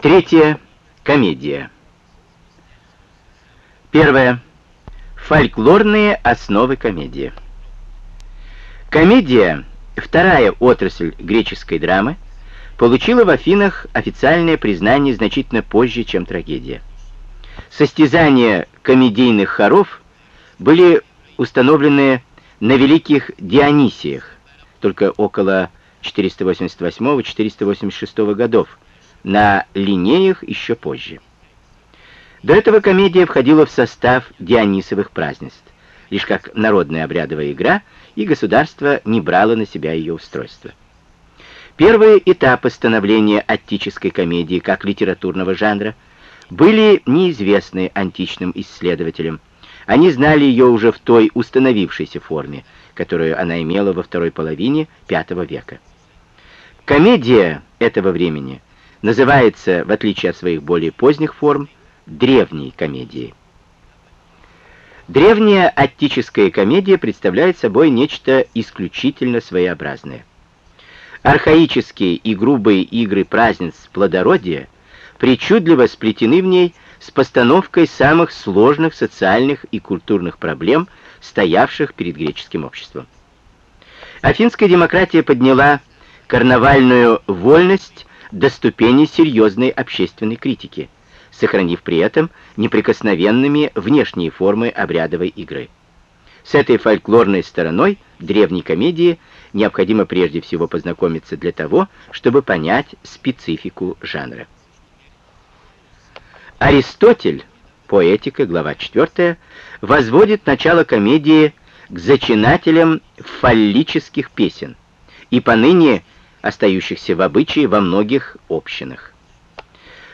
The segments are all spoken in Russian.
Третье. Комедия. Первое. Фольклорные основы комедии. Комедия, вторая отрасль греческой драмы, получила в Афинах официальное признание значительно позже, чем трагедия. Состязания комедийных хоров были установлены на великих Дионисиях, только около 488-486 годов, на Линеях еще позже. До этого комедия входила в состав Дионисовых празднеств, лишь как народная обрядовая игра, и государство не брало на себя ее устройство. Первые этапы становления аттической комедии как литературного жанра были неизвестны античным исследователям. Они знали ее уже в той установившейся форме, которую она имела во второй половине V века. Комедия этого времени называется, в отличие от своих более поздних форм, древней комедией. Древняя аттическая комедия представляет собой нечто исключительно своеобразное. Архаические и грубые игры празднеств плодородия причудливо сплетены в ней с постановкой самых сложных социальных и культурных проблем, стоявших перед греческим обществом. Афинская демократия подняла карнавальную вольность до ступени серьезной общественной критики – сохранив при этом неприкосновенными внешние формы обрядовой игры. С этой фольклорной стороной древней комедии необходимо прежде всего познакомиться для того, чтобы понять специфику жанра. Аристотель, поэтика, глава 4, возводит начало комедии к зачинателям фаллических песен и поныне остающихся в обычае во многих общинах.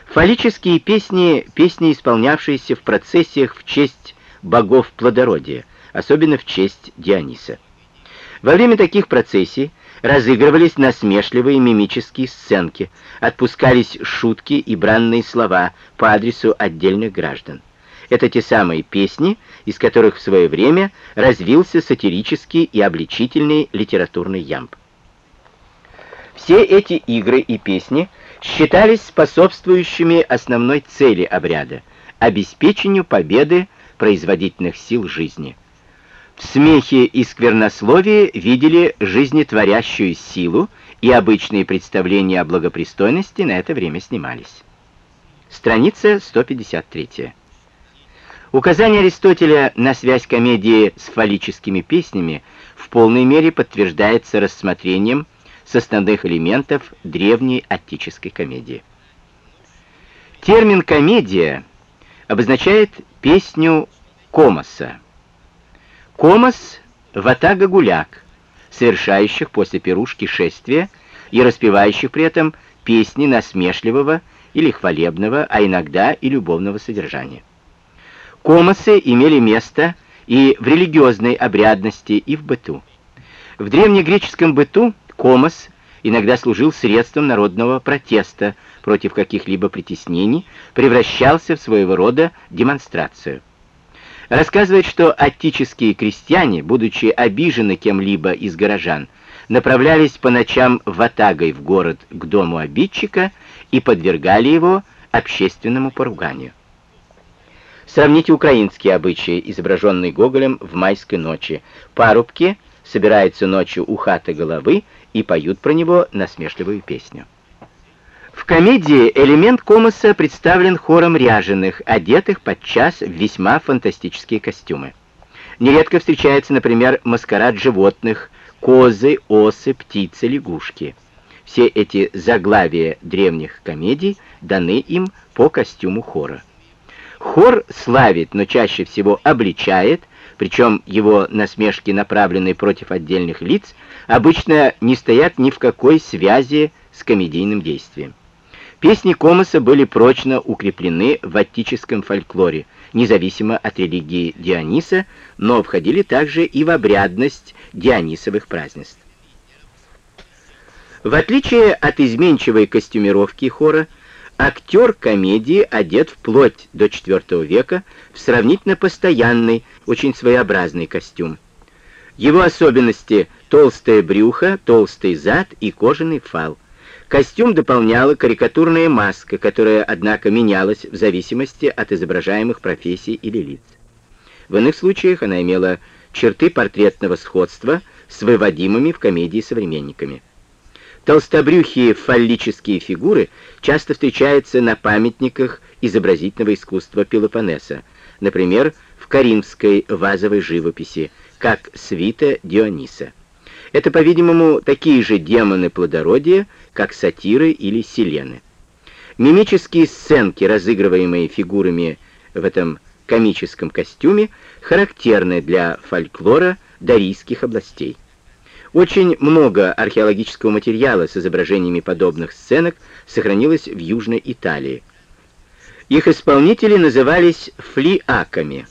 Фаллические песни — песни, исполнявшиеся в процессиях в честь богов плодородия, особенно в честь Диониса. Во время таких процессий разыгрывались насмешливые мимические сценки, отпускались шутки и бранные слова по адресу отдельных граждан. Это те самые песни, из которых в свое время развился сатирический и обличительный литературный ямб. Все эти игры и песни — считались способствующими основной цели обряда — обеспечению победы производительных сил жизни. В смехе и сквернословии видели жизнетворящую силу, и обычные представления о благопристойности на это время снимались. Страница 153. Указание Аристотеля на связь комедии с фаллическими песнями в полной мере подтверждается рассмотрением основных элементов древней аттической комедии. Термин «комедия» обозначает песню комоса. Комос — ватага гуляк, совершающих после пирушки шествия и распевающих при этом песни насмешливого или хвалебного, а иногда и любовного содержания. Комосы имели место и в религиозной обрядности, и в быту. В древнегреческом быту Комос иногда служил средством народного протеста против каких-либо притеснений, превращался в своего рода демонстрацию. Рассказывает, что аттические крестьяне, будучи обижены кем-либо из горожан, направлялись по ночам ватагой в город к дому обидчика и подвергали его общественному поруганию. Сравните украинские обычаи, изображенные Гоголем в майской ночи. Парубки собираются ночью у хаты головы и поют про него насмешливую песню. В комедии элемент комоса представлен хором ряженых, одетых подчас в весьма фантастические костюмы. Нередко встречается, например, маскарад животных, козы, осы, птицы, лягушки. Все эти заглавия древних комедий даны им по костюму хора. Хор славит, но чаще всего обличает, причем его насмешки, направленные против отдельных лиц, обычно не стоят ни в какой связи с комедийным действием. Песни Комоса были прочно укреплены в аттическом фольклоре, независимо от религии Диониса, но входили также и в обрядность дионисовых празднеств. В отличие от изменчивой костюмировки хора, актер комедии одет вплоть до IV века в сравнительно постоянный, очень своеобразный костюм. Его особенности — толстое брюхо, толстый зад и кожаный фал. Костюм дополняла карикатурная маска, которая, однако, менялась в зависимости от изображаемых профессий или лиц. В иных случаях она имела черты портретного сходства с выводимыми в комедии современниками. Толстобрюхие фаллические фигуры часто встречаются на памятниках изобразительного искусства Пелопоннеса, например, в каримской вазовой живописи, как свита Диониса. Это, по-видимому, такие же демоны плодородия, как сатиры или селены. Мимические сценки, разыгрываемые фигурами в этом комическом костюме, характерны для фольклора дарийских областей. Очень много археологического материала с изображениями подобных сценок сохранилось в Южной Италии. Их исполнители назывались флиаками.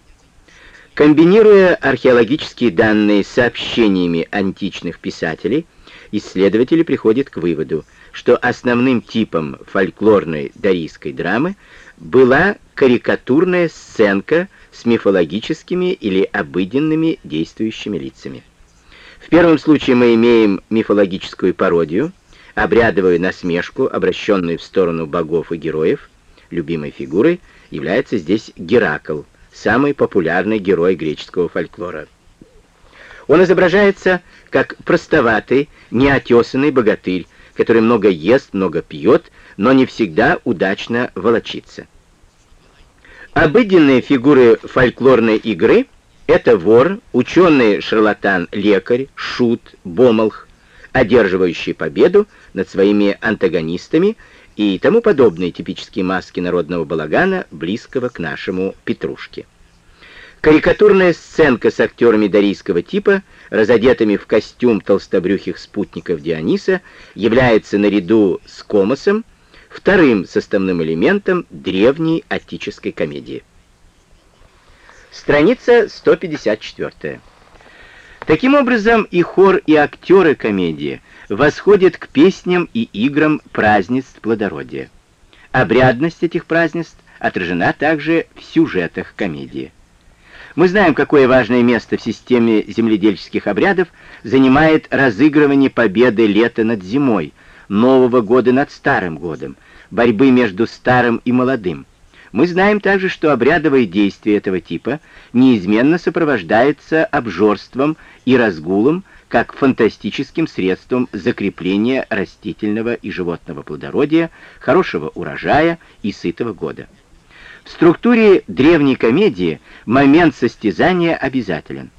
Комбинируя археологические данные с сообщениями античных писателей, исследователи приходят к выводу, что основным типом фольклорной дарийской драмы была карикатурная сценка с мифологическими или обыденными действующими лицами. В первом случае мы имеем мифологическую пародию, обрядовую насмешку, обращенную в сторону богов и героев. Любимой фигурой является здесь Геракл, самый популярный герой греческого фольклора. Он изображается как простоватый, неотесанный богатырь, который много ест, много пьет, но не всегда удачно волочится. Обыденные фигуры фольклорной игры это вор, ученый шарлатан-лекарь, шут, бомолх, одерживающий победу над своими антагонистами и тому подобные типические маски народного балагана, близкого к нашему Петрушке. Карикатурная сценка с актерами дарийского типа, разодетыми в костюм толстобрюхих спутников Диониса, является наряду с комосом вторым составным элементом древней аттической комедии. Страница 154. Таким образом, и хор, и актеры комедии восходят к песням и играм празднеств плодородия. Обрядность этих празднеств отражена также в сюжетах комедии. Мы знаем, какое важное место в системе земледельческих обрядов занимает разыгрывание победы лета над зимой, Нового года над Старым годом, борьбы между старым и молодым. Мы знаем также, что обрядовые действия этого типа неизменно сопровождаются обжорством и разгулом как фантастическим средством закрепления растительного и животного плодородия, хорошего урожая и сытого года. В структуре древней комедии момент состязания обязателен.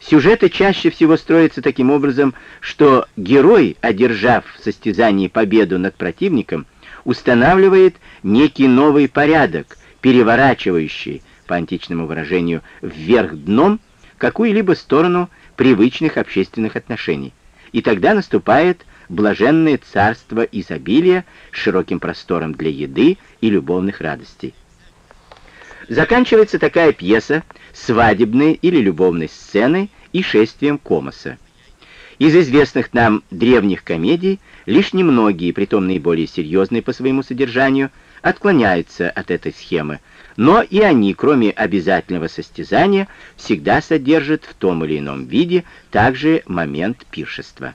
Сюжеты чаще всего строятся таким образом, что герой, одержав в состязании победу над противником, устанавливает некий новый порядок, переворачивающий, по античному выражению, вверх дном какую-либо сторону привычных общественных отношений. И тогда наступает блаженное царство изобилия с широким простором для еды и любовных радостей. Заканчивается такая пьеса свадебной или любовной сценой и шествием комоса. Из известных нам древних комедий лишь немногие, притом наиболее серьезные по своему содержанию, отклоняются от этой схемы, но и они, кроме обязательного состязания, всегда содержат в том или ином виде также момент пиршества.